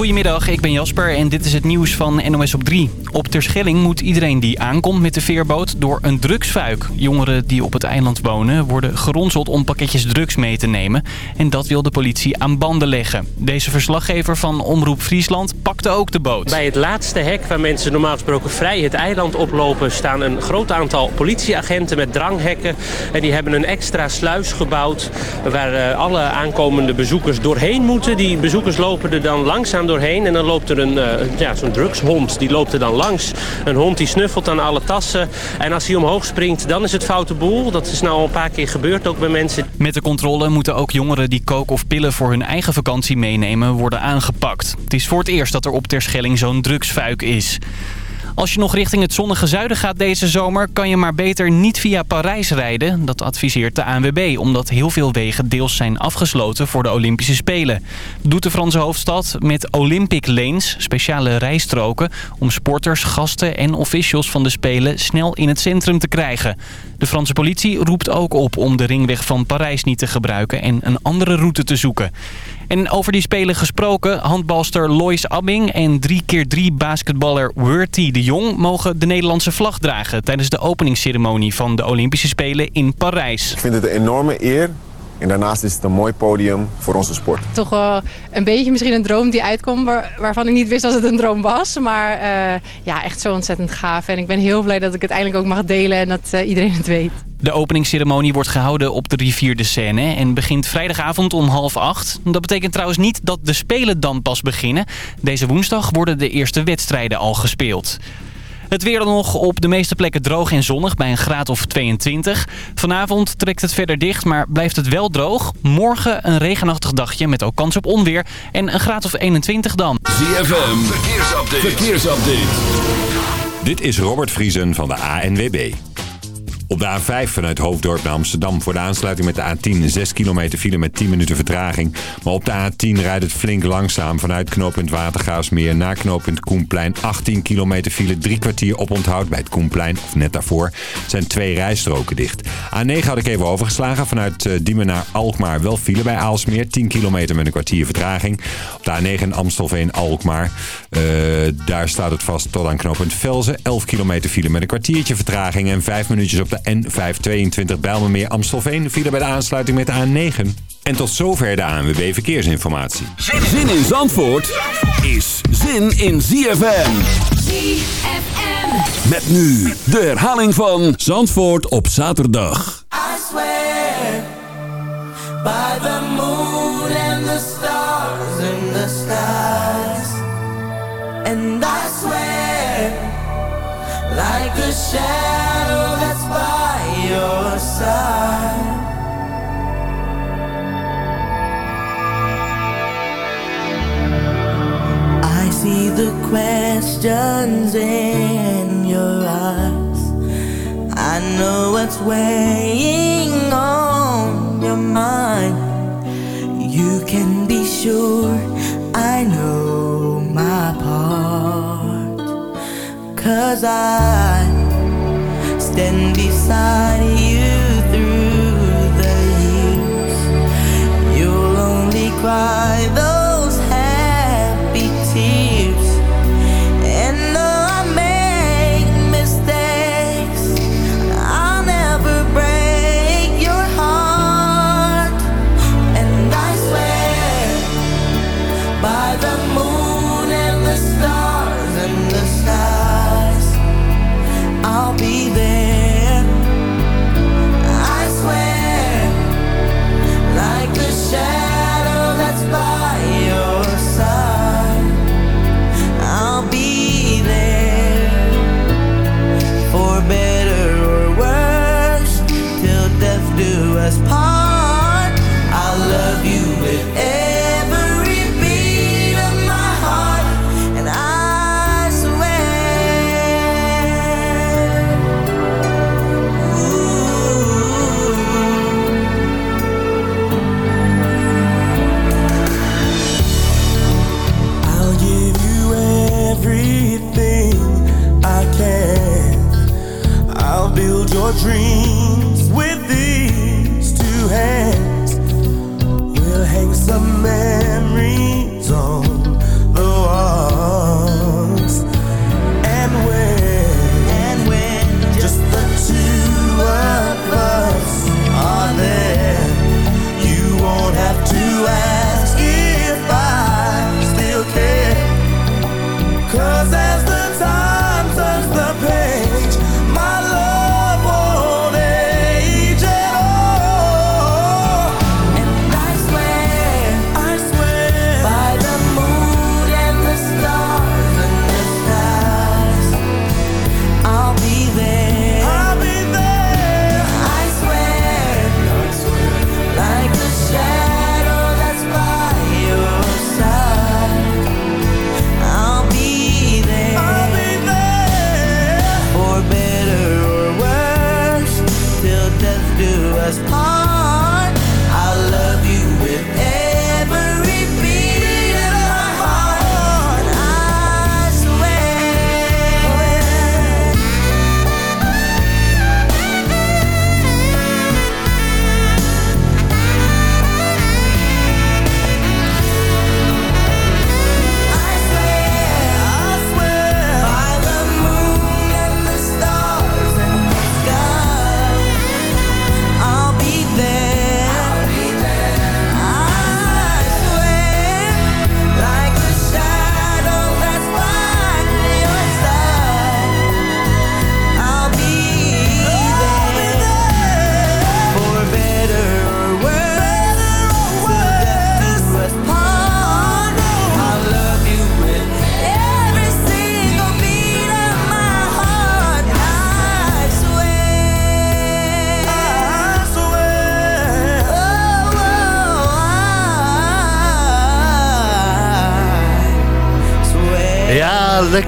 Goedemiddag, ik ben Jasper en dit is het nieuws van NOS op 3. Op Terschelling moet iedereen die aankomt met de veerboot door een drugsfuik. Jongeren die op het eiland wonen worden geronseld om pakketjes drugs mee te nemen. En dat wil de politie aan banden leggen. Deze verslaggever van Omroep Friesland pakte ook de boot. Bij het laatste hek waar mensen normaal gesproken vrij het eiland oplopen... staan een groot aantal politieagenten met dranghekken. En die hebben een extra sluis gebouwd waar eh, alle aankomende bezoekers doorheen moeten. Die bezoekers lopen er dan langzaam doorheen. En dan loopt er een, uh, ja, zo'n drugshond, die loopt er dan langs. Een hond die snuffelt aan alle tassen. En als hij omhoog springt, dan is het foute boel. Dat is nou al een paar keer gebeurd ook bij mensen. Met de controle moeten ook jongeren die kook of pillen voor hun eigen vakantie meenemen worden aangepakt. Het is voor het eerst dat er op Terschelling zo'n drugsfuik is. Als je nog richting het zonnige zuiden gaat deze zomer... kan je maar beter niet via Parijs rijden. Dat adviseert de ANWB, omdat heel veel wegen deels zijn afgesloten voor de Olympische Spelen. Doet de Franse hoofdstad met Olympic Lanes, speciale rijstroken... om sporters, gasten en officials van de Spelen snel in het centrum te krijgen. De Franse politie roept ook op om de ringweg van Parijs niet te gebruiken... en een andere route te zoeken. En over die spelen gesproken, handbalster Lois Abbing en 3x3 basketballer Werty de Jong mogen de Nederlandse vlag dragen tijdens de openingsceremonie van de Olympische Spelen in Parijs. Ik vind het een enorme eer en daarnaast is het een mooi podium voor onze sport. Toch wel een beetje misschien een droom die uitkomt waar, waarvan ik niet wist dat het een droom was. Maar uh, ja, echt zo ontzettend gaaf. En ik ben heel blij dat ik het eindelijk ook mag delen en dat uh, iedereen het weet. De openingsceremonie wordt gehouden op de rivier de Seine en begint vrijdagavond om half acht. Dat betekent trouwens niet dat de Spelen dan pas beginnen. Deze woensdag worden de eerste wedstrijden al gespeeld. Het weer dan nog op de meeste plekken droog en zonnig bij een graad of 22. Vanavond trekt het verder dicht, maar blijft het wel droog. Morgen een regenachtig dagje met ook kans op onweer en een graad of 21 dan. ZFM, verkeersupdate. verkeersupdate. Dit is Robert Vriesen van de ANWB. Op de A5 vanuit Hoofddorp naar Amsterdam voor de aansluiting met de A10 6 kilometer file met 10 minuten vertraging. Maar op de A10 rijdt het flink langzaam vanuit knooppunt Watergaasmeer naar knooppunt Koenplein. 18 kilometer file, drie kwartier op onthoud bij het Koenplein of net daarvoor zijn twee rijstroken dicht. A9 had ik even overgeslagen vanuit eh, Diemen naar Alkmaar. Wel file bij Aalsmeer, 10 kilometer met een kwartier vertraging. Op de A9 Amstelveen-Alkmaar. Uh, daar staat het vast tot aan knooppunt Velzen. 11 kilometer file met een kwartiertje vertraging en 5 minuutjes op de N522 Bijlmermeer Amstelveen vielen bij de aansluiting met de A9. En tot zover de ANWB Verkeersinformatie. Zin in Zandvoort is zin in ZFM. ZFM. Met nu de herhaling van Zandvoort op zaterdag. I swear by the moon and the stars in the skies. And I swear like a shadow your side. I see the questions in your eyes. I know what's weighing on your mind. You can be sure I know my part. Cause I stand beside you through the years. You'll only cry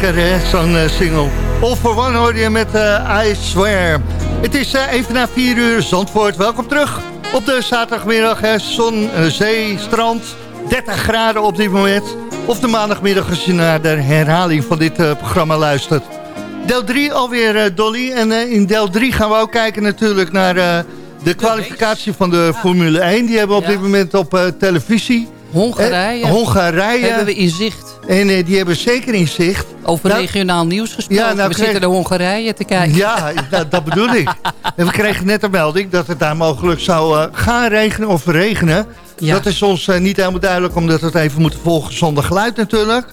lekker hè, zo'n single. All for One hoor je met I Swear. Het is even na 4 uur, Zandvoort. Welkom terug op de zaterdagmiddag. Hè. Zon, zee, strand, 30 graden op dit moment. Of de maandagmiddag als je naar de herhaling van dit programma luistert. Deel 3 alweer, Dolly. En in deel 3 gaan we ook kijken natuurlijk naar de kwalificatie van de Formule 1. Die hebben we op dit moment op televisie. Hongarije. Eh, Hongarije. Hebben we in zicht. En uh, die hebben zeker in zicht. Over nou, regionaal nieuws gesproken. Ja, nou we kreeg... zitten de Hongarije te kijken. Ja, dat, dat bedoel ik. En we kregen net een melding dat het daar mogelijk zou uh, gaan regenen of regenen. Ja. Dat is ons uh, niet helemaal duidelijk, omdat we het even moeten volgen zonder geluid natuurlijk.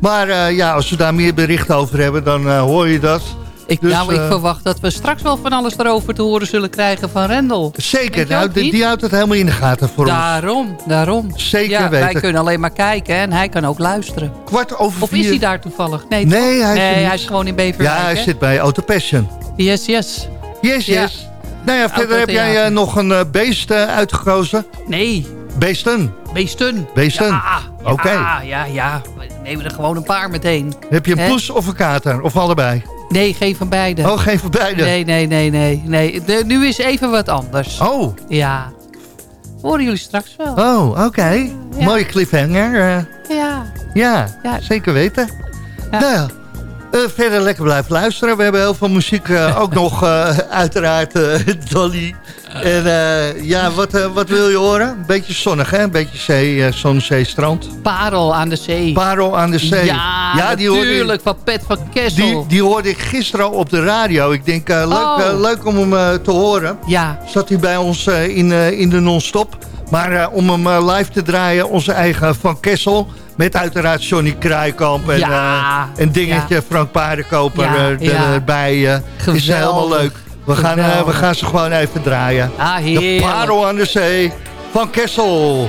Maar ja, als we daar meer bericht over hebben, dan hoor je dat. Ik, dus, nou, ik uh, verwacht dat we straks wel van alles erover te horen zullen krijgen van Rendel. Zeker, nou, die, die, houdt het helemaal in de gaten voor daarom, ons. Daarom, daarom. Zeker ja, weten. Wij kunnen alleen maar kijken en hij kan ook luisteren. Kwart over of vier. is hij daar toevallig? Nee, nee, hij, nee is, hij is gewoon in Beverwijk. Ja, hij zit bij Autopassion. Yes, yes. Yes, yes. Ja. Nou ja, verder heb jij uh, nog een uh, beest uitgekozen. Nee. Beesten. Beesten. Beesten. Ja, Oké. Okay. Ja, ja, ja. We nemen er gewoon een paar meteen. Heb je een He? poes of een kater? Of allebei? Nee, geen van beide. Oh, geen van beide? Nee, nee, nee, nee. nee. De, nu is even wat anders. Oh. Ja. Horen jullie straks wel. Oh, oké. Okay. Ja. Mooie cliffhanger. Uh, ja. ja. Ja, zeker weten. Ja. Nou ja. Uh, verder lekker blijven luisteren. We hebben heel veel muziek uh, ook nog, uiteraard, Dolly. En ja, wat, wat wil je horen? Een beetje zonnig, hè? Een beetje zee, zon, zee, strand. Parel aan de zee. Parel aan de zee. Ja, ja die natuurlijk, van Pet van Kessel. Die, die hoorde ik gisteren op de radio. Ik denk, leuk, oh. leuk om hem te horen. Ja. Zat hij bij ons in, in de non-stop. Maar om hem live te draaien, onze eigen Van Kessel... Met uiteraard Johnny Kruikamp en, ja, uh, en dingetje ja. Frank Paardenkoper ja, uh, erbij. Uh, is helemaal leuk. We gaan, we gaan ze gewoon even draaien. Ah, de Parel aan de Zee van Kessel.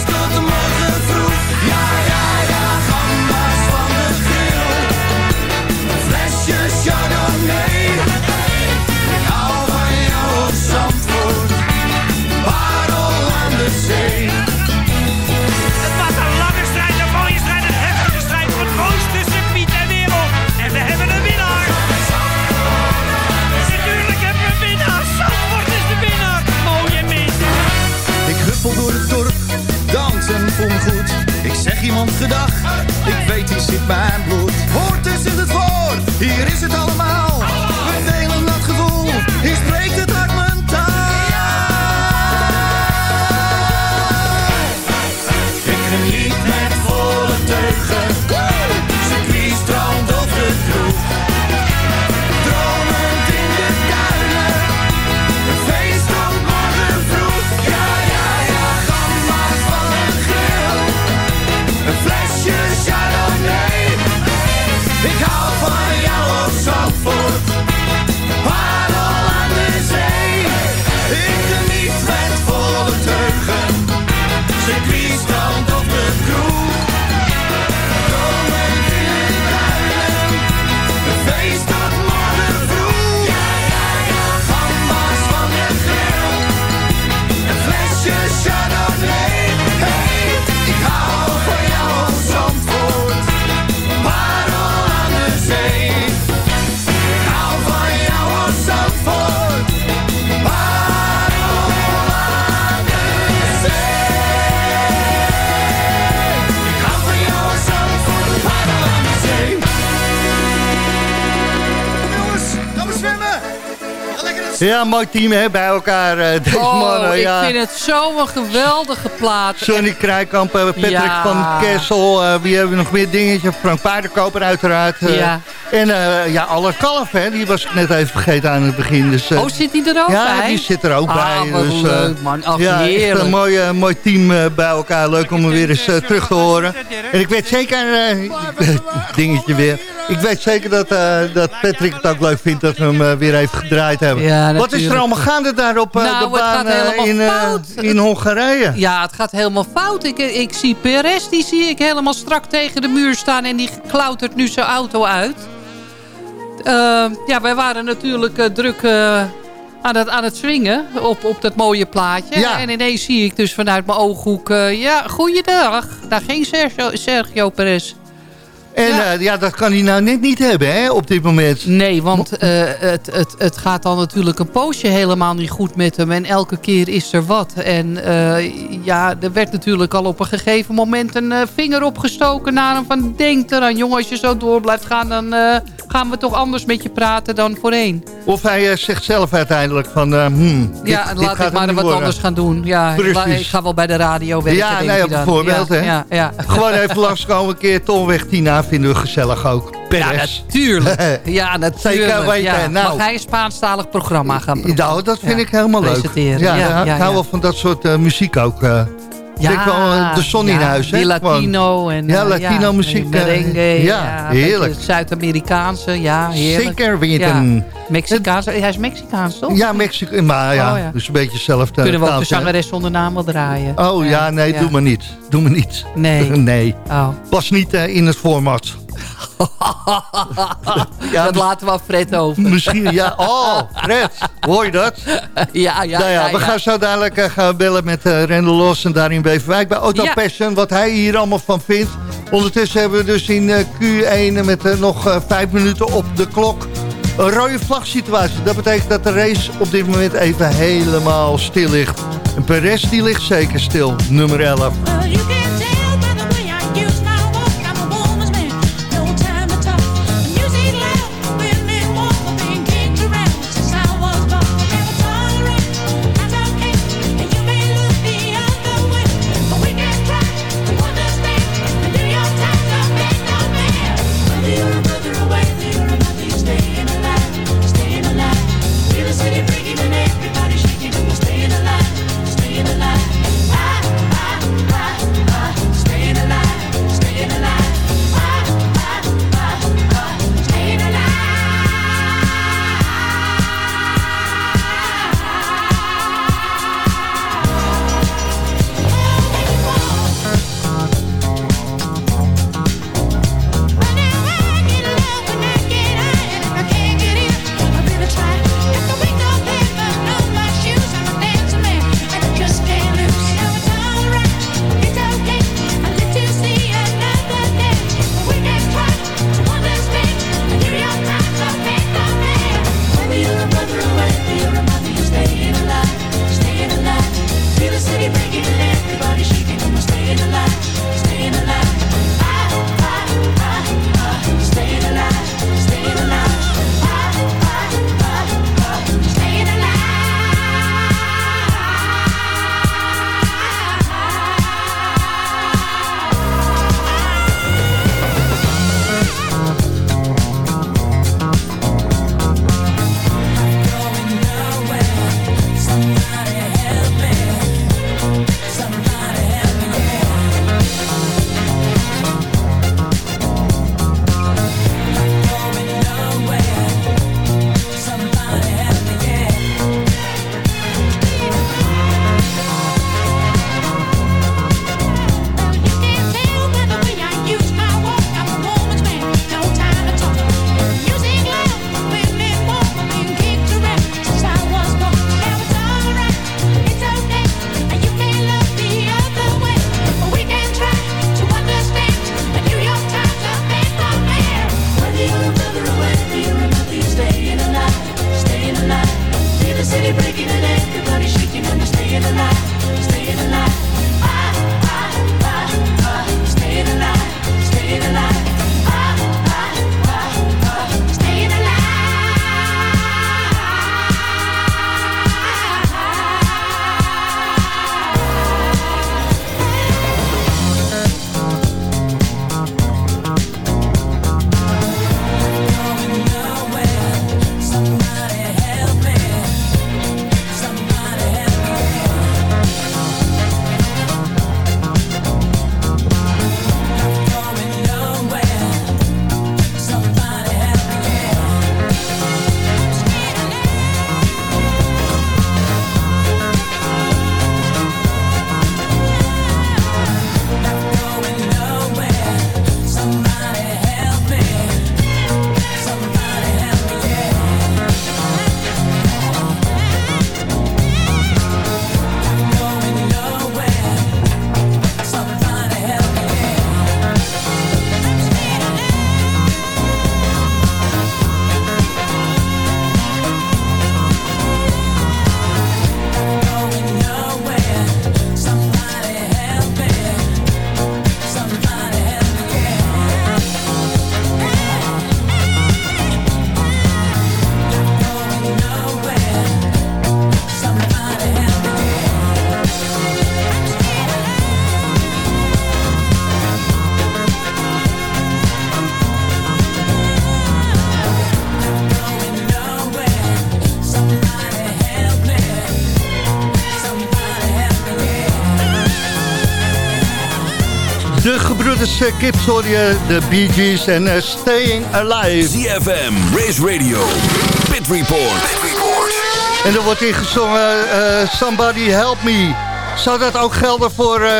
aan Ja, mooi team hè, bij elkaar. eh, deze Oh, mannen. ik ja. vind het zo'n geweldige plaat. Sonny Krijkamp, eh, Patrick Ja. van Kessel. eh, wie hebben we nog meer dingetjes? Frank Paardenkoper uiteraard. Ja. En ja, Aller Kalf, hè, die was ik net even vergeten aan het begin. Dus, Oh, zit hij er ook ja, bij? die zit er ook Ah, bij. wat Dus, leuk, man. Ach, ja, echt een mooi, mooi team bij elkaar. Leuk om hem weer eens terug te horen. En ik weet zeker, dingetje weer. Ik weet zeker dat, eh, dat Patrick het ook leuk vindt dat we hem eh, weer even gedraaid hebben. Ja, Wat is er allemaal gaande daar op eh, Nou, de baan in, in Hongarije? Ja, het gaat helemaal fout. Ik, ik zie Perez, die zie ik helemaal strak tegen de muur staan... en die klautert nu zijn auto uit. Eh, ja, wij waren natuurlijk druk aan, het, aan het swingen op, op dat mooie plaatje. Ja. En ineens zie ik dus vanuit mijn ooghoek... ja, goeiedag, daar ging Sergio, Sergio Perez. En Ja. ja. ja, dat kan hij nou net niet hebben hè, op dit moment. Nee, want eh, het, het, het gaat dan natuurlijk een poosje helemaal niet goed met hem. En elke keer is er wat. En eh, ja, er werd natuurlijk al op een gegeven moment een eh, vinger opgestoken naar hem. Van denk eraan, jongen, als je zo door blijft gaan... dan eh, gaan we toch anders met je praten dan voorheen. Of hij eh, zegt zelf uiteindelijk van... eh, hmm, dit- ja, dit laat ik maar wat worden. anders gaan doen. Ja, Precies. ik ga wel bij de radio werken, Ja, dan. bijvoorbeeld, ja, hè. Ja, ja. Gewoon even langskomen, een keer Tolweg Tina vinden we gezellig ook. Ja, natuurlijk. Ja, natuurlijk. Zeker weten. Ja. Nou. Mag hij een Spaanstalig programma gaan Nou, dat vind Ja. ik helemaal leuk. Ja, Ja, ik hou wel van dat soort eh, muziek ook. Eh. Ik wel eh, de zon in ja, huis, hè? Latino en Ja, eh, Latino muziek, en merengue, eh, ja, ja, een heerlijk. Zuid-Amerikaanse, ja, heerlijk. Zeker weten. Ja, Mexicaanse, hij is Mexicaans, toch? Ja, Mexico, maar ja, Oh, ja. dus een beetje hetzelfde Kunnen we ook de zangeres zonder naam wel draaien? Oh ja, nee, doe maar niet. Doe maar niet. Nee. nee. Oh. Pas niet eh, in het format. Ja, dat laten we aan Fred over. Misschien, ja. Oh, Fred, hoor je dat? ja, ja, nou ja, ja, we ja. gaan zo dadelijk eh, gaan bellen met eh Rendel Los en daar in Beverwijk bij Auto Ja. Passion. Wat hij hier allemaal van vindt. Ondertussen hebben we dus in eh, Q1 met nog eh, vijf minuten op de klok een rode vlag situatie. Dat betekent dat de race op dit moment even helemaal stil ligt. En Perez die ligt zeker stil, nummer 11. Uh, hoor je de Bee Gees en uh, Staying Alive. ZFM, Race Radio, Pit Report. En er wordt ingezongen uh, Somebody Help Me. Zou dat ook gelden voor uh,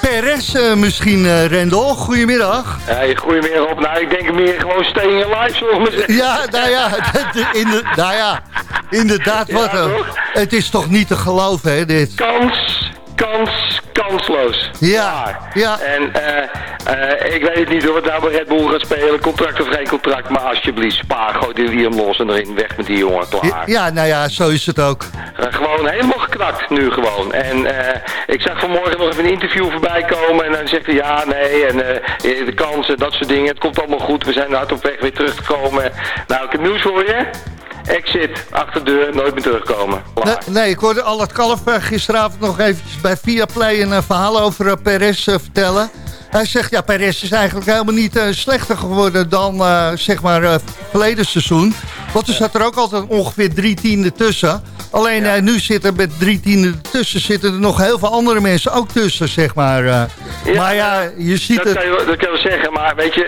Perez uh, misschien, uh, Rendel? Goedemiddag. Ja, goedemiddag op. Nou, ik denk meer gewoon Staying Alive, zullen we. Ja, nou ja, in de, nou ja inderdaad. Wat, toch? het is toch niet te geloven, hè, dit? Kans, kans, kansloos. Ja, ja. En eh, eh, ik weet niet hoor, nou bij Red Bull gaat spelen, contract of geen contract, maar alsjeblieft, spaar, gooi die Liam los en erin, weg met die jongen, klaar. Ja, nou ja, zo is het ook. Eh, gewoon helemaal geknakt nu gewoon. En eh, ik zag vanmorgen nog even een interview voorbij komen en dan zegt hij ja, nee, en de kansen, dat soort dingen, het komt allemaal goed, we zijn hard op weg weer terug te komen. Nou, ik heb nieuws voor je. Exit, achter de deur, nooit meer terugkomen. Nee, nee, ik hoorde Al het Kalf gisteravond nog eventjes bij Viaplay een verhaal over Perez vertellen. Hij zegt, ja, Perez is eigenlijk helemaal niet eh, slechter geworden dan, eh, zeg maar, eh, verleden seizoen. Want er zat er ook altijd ongeveer drie tienden tussen. Alleen nu zitten met drie tienden tussen zitten er nog heel veel andere mensen ook tussen, zeg maar. eh. maar ja, je ziet dat het... Kan je, dat kan je wel zeggen, maar weet je,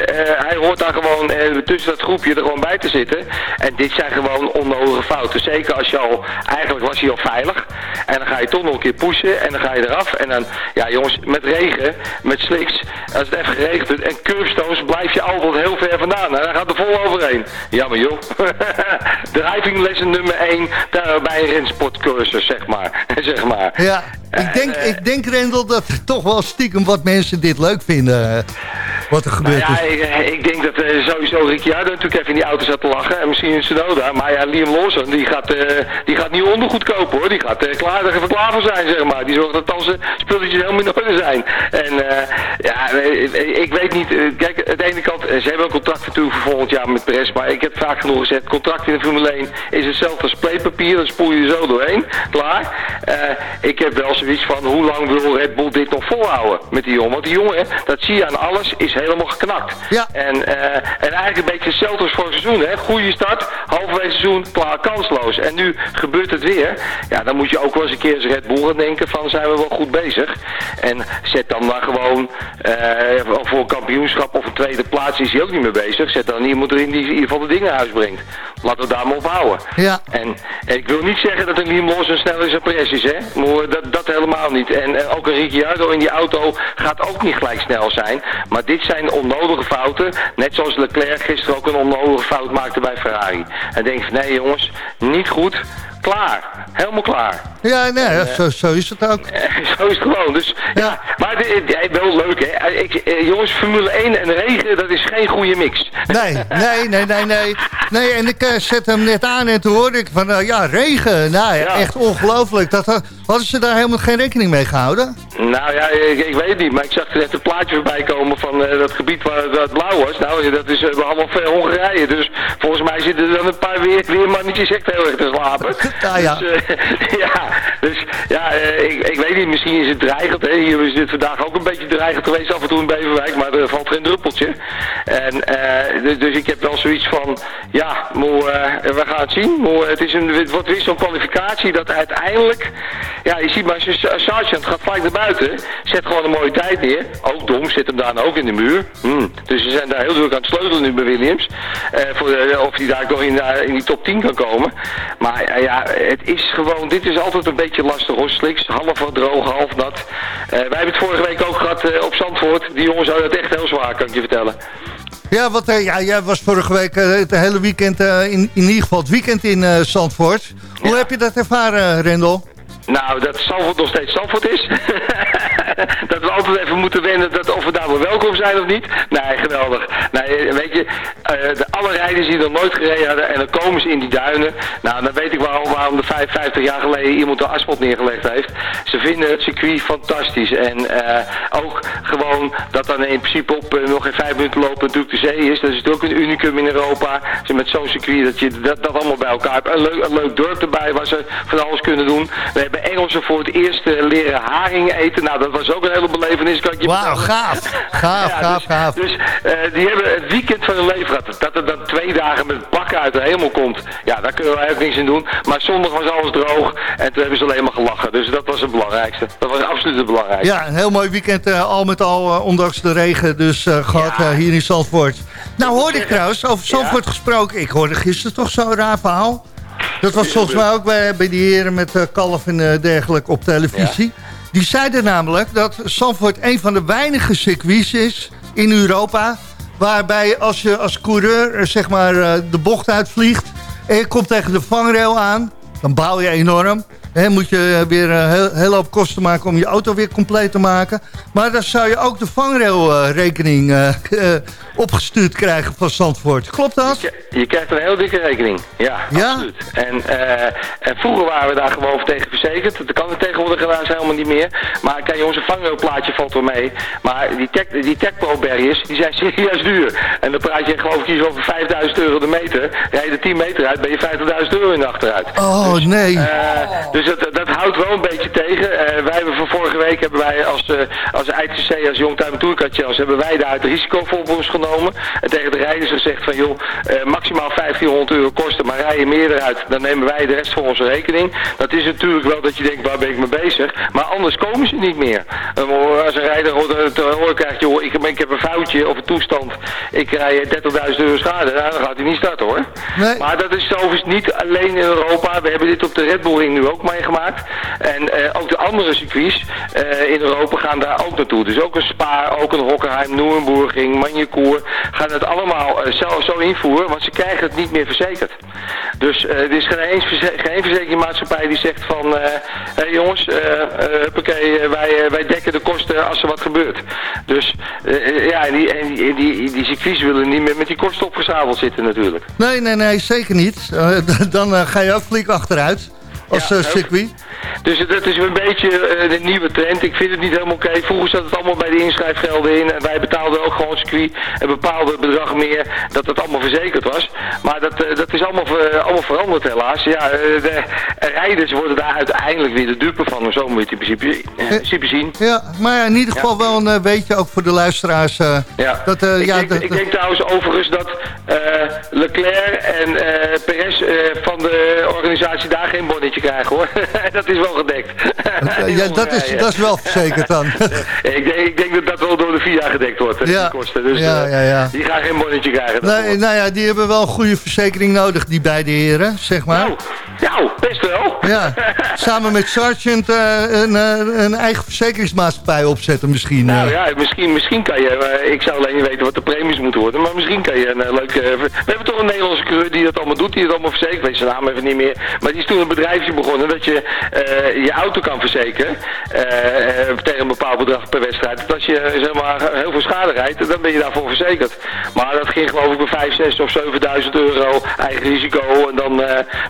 hij hoort daar gewoon tussen dat groepje er gewoon bij te zitten. En dit zijn gewoon onnodige fouten. Zeker als je al, eigenlijk was hij al veilig. En dan ga je toch nog een keer pushen en dan ga je eraf. En dan, ja jongens, met regen, met slicks, als het even geregend en curbstones blijf je altijd heel ver vandaan. En dan gaat er vol overheen. Jammer joh. Drivinglessen nummer 1 daar bij een rensportcursus, zeg maar. zeg maar. Ja, ik denk, ik denk Rendel, dat er toch wel stiekem wat mensen dit leuk vinden. eh, wat er gebeurt Nou ja, ik, ik denk dat eh, sowieso Ricciardo natuurlijk even in die auto zat te lachen. En misschien in Sonoda. Maar ja, Liam Lawson, die gaat, eh, die gaat nieuw ondergoed kopen hoor. Die gaat eh, klaar, er even klaar voor zijn, zeg maar. Die zorgt dat al zijn spulletjes helemaal in orde zijn. En ja, ik weet niet. kijk, aan de ene kant, ze hebben een contract natuurlijk voor volgend jaar met Perez. Maar ik heb vaak genoeg gezegd, contract in de Formule 1 is hetzelfde als pleepapier. Dan spoel je er zo doorheen. Klaar. Ik heb wel zoiets van, hoe lang wil Red Bull dit nog volhouden met die jongen? Want die jongen, dat zie je aan alles, is helemaal geknakt. Ja. En, eh, en eigenlijk een beetje hetzelfde als vorig seizoen. Hè? Goede start, halverwege seizoen, klaar, kansloos. En nu gebeurt het weer. Ja, dan moet je ook wel eens een keer als Red Bull gaan denken van zijn we wel goed bezig. En zet dan maar gewoon eh, voor een kampioenschap of een tweede plaats is hij ook niet meer bezig. Zet dan iemand erin die in ieder geval de dingen naar huis brengt. Laten we daar maar op houden. Ja. En, en ik wil niet zeggen dat een Liam Lawson sneller is dan Perez is, hè. Maar dat, dat helemaal niet. En, en ook een Ricciardo in die auto gaat ook niet gelijk snel zijn. Maar dit zijn onnodige fouten. Net zoals Leclerc gisteren ook een onnodige fout maakte bij Ferrari. En denk van, nee jongens, niet goed. Klaar. Helemaal klaar. Ja, nee, ja, zo, zo is het ook. Zo is het gewoon. Dus, ja. Maar dit- wel leuk, hè. Ik, eh, jongens, Formule 1 en regen, dat is geen goede mix. Nee, nee, nee, nee, nee. Nee, en ik eh, zet hem net aan en toen hoorde ik van, eh, ja, regen. Nou ja, echt ongelooflijk. Dat, had- hadden ze daar helemaal geen rekening mee gehouden? Nou ja, ik, ik weet het niet, maar ik zag er net een plaatje voorbij komen van eh, dat gebied waar dat blauw was. Nou, dat is eh, allemaal ver Hongarije, dus volgens mij zitten er dan een paar weer, weermannetjes echt heel erg te slapen. Ja, ja. Dus, eh, ja, dus ja, eh, ik, ik weet niet, misschien is het dreigend. Hè. Hier is dit vandaag ook een beetje dreigend geweest af en toe in Beverwijk, maar er valt geen druppeltje. En, dus, dus ik heb wel zoiets van, ja, moe, we gaan het zien. Moe, het is een, het wordt weer zo'n kwalificatie dat uiteindelijk, ja, je ziet maar, Sa- Sargent gaat gelijk naar buiten, zet gewoon een mooie tijd neer. Ook dom, zet hem daarna ook in de muur. Hmm. Dus ze zijn daar heel druk aan het sleutelen nu bij Williams. Eh, voor de- of hij daar nog in, eh, in die top 10 kan komen. Maar eh, ja, het is gewoon, dit is altijd een beetje lastig hoor. Sliks, half wat droog, half nat. Eh, wij hebben het vorige week ook gehad eh, op Zandvoort. Die jongens hadden het echt heel zwaar, kan ik je vertellen. Ja, want eh, ja, jij was vorige week eh, het hele weekend, eh, in, in ieder geval het weekend in eh, Zandvoort. Hoe heb je dat ervaren, Rendel? Nou, dat Zandvoort nog steeds Zandvoort is. dat we altijd even moeten wennen dat of we daar wel welkom zijn of niet. Nee, geweldig. Nee, weet je, eh, de, alle rijders die nog nooit gereden hadden en dan komen ze in die duinen. Nou, dan weet ik waarom, waarom de 55 jaar geleden iemand de asfalt neergelegd heeft. Ze vinden het circuit fantastisch. En eh, ook gewoon dat dan in principe op eh, nog geen vijf minuten lopen natuurlijk de zee is. Dat is natuurlijk een unicum in Europa. Ze met zo'n circuit dat je dat, dat allemaal bij elkaar hebt. Een leuk, leuk dorp erbij waar ze van alles kunnen doen. We hebben Engelsen voor het eerst leren haring eten. Nou, dat was was ook een hele belevenis, Wauw, gaaf. Gaaf, Ja, gaaf, dus, gaaf. Dus eh, die hebben het weekend van hun leven gehad. Dat er dan twee dagen met bakken uit de hemel komt, ja, daar kunnen wij ook niks in doen. Maar zondag was alles droog en toen hebben ze alleen maar gelachen. Dus dat was het belangrijkste. Dat was absoluut het belangrijkste. Ja, een heel mooi weekend eh, al met al, eh, ondanks de regen dus eh, gehad eh, hier in Zandvoort. Nou hoorde ik trouwens, over Zandvoort gesproken, ik hoorde gisteren toch zo'n raar verhaal. Dat was volgens mij ook bij, bij die heren met kalf en eh, dergelijke op televisie. Die zeiden namelijk dat Zandvoort een van de weinige circuits is in Europa... waarbij als je als coureur eh, zeg maar eh, de bocht uitvliegt... en je komt tegen de vangrail aan, dan bouw je enorm... Moet je weer een heel, heel hoop kosten maken om je auto weer compleet te maken. Maar dan zou je ook de vangrailrekening eh eh, opgestuurd krijgen van Zandvoort. Klopt dat? Je, je krijgt een heel dikke rekening. Ja, Ja? absoluut. En, eh, en vroeger waren we daar gewoon tegen verzekerd. Dat kan er tegenwoordig helaas helemaal niet meer. Maar kijk, onze vangrailplaatje valt wel mee. Maar die, tech, die Techpro barriers, die zijn serieus duur. En dan praat je geloof ik iets over 5000 euro de meter. Rijd je er 10 meter uit, ben je 50.000 euro in de achteruit. Oh, nee. Eh, dus dat, dat houdt wel een beetje tegen. Eh, wij hebben van vorige week hebben wij als, eh als ITC, als Youngtime Tourcartels, hebben wij daar het risico voor op ons genomen. En tegen de rijders gezegd van joh, eh, maximaal 1500 euro kosten, maar rij je meer eruit, dan nemen wij de rest voor onze rekening. Dat is natuurlijk wel dat je denkt, waar ben ik mee bezig? Maar anders komen ze niet meer. Als een rijder te horen krijgt, joh, ik, heb- ik heb een foutje of een toestand, ik rij 30.000 euro schade, nou, dan gaat hij niet starten hoor. Nee. Maar dat is overigens niet alleen in Europa. We hebben dit op de Red Bull Ring nu ook meegemaakt. En eh, ook de andere circuits eh, in Europa gaan daar ook naartoe. Dus ook een Spa, ook een Hockenheim, Nürburgring, Magny-Cours gaan het allemaal eh, zelf zo invoeren, want ze krijgen het niet meer verzekerd. Dus er is geen, geen verzekeringmaatschappij die zegt van, eh hey jongens, huppakee, wij, wij dekken de kosten als er wat gebeurt. Dus ja, en die, die, die, circuits willen niet meer met die kosten opgezadeld zitten natuurlijk. Nee, nee, nee, zeker niet. Dan ga je ook flink achteruit als Ja, eh, circuit. Dus dat is een beetje eh, de nieuwe trend. Ik vind het niet helemaal oké. Vroeger zat het allemaal bij de inschrijfgelden in. En wij betaalden ook gewoon circuit een bepaald bedrag meer. Dat het allemaal verzekerd was. Maar dat, eh, dat is allemaal, ver- allemaal veranderd helaas. Ja, eh, de rijders worden daar uiteindelijk weer de dupe van. Zo moet je het in principe, eh, in principe zien. Ja, maar in ieder geval wel een eh, weetje ook voor de luisteraars. eh, Ja. dat, eh, ik, ja, denk, dat- ik denk trouwens overigens dat eh, Leclerc en eh Perez eh, van de organisatie daar geen bonnetje krijgen hoor. dat is wel gedekt. ja, dat, is, dat is wel verzekerd dan. ik, denk, ik denk dat dat wel door de VIA gedekt wordt, Ja. die kosten. Dus Ja, eh, ja, ja. die gaan geen bonnetje krijgen. nee, nou ja, die hebben wel een goede verzekering nodig, die beide heren, zeg maar. Nou, nou, best wel. Ja, samen met Sargent eh, een, eh, een eigen verzekeringsmaatschappij opzetten misschien. Nou ja, misschien, misschien kan je, ik zou alleen niet weten wat de premies moeten worden, maar misschien kan je een leuke, we hebben toch een Nederlandse coureur die dat allemaal doet, die het allemaal verzekert, ik weet zijn naam even niet meer, maar die is toen een begonnen dat je eh, je auto kan verzekeren eh, eh, tegen een bepaald bedrag per wedstrijd. Dat als je zeg maar heel veel schade rijdt, dan ben je daarvoor verzekerd. Maar dat ging geloof ik voor 5, 6 of 7000 euro eigen risico en dan,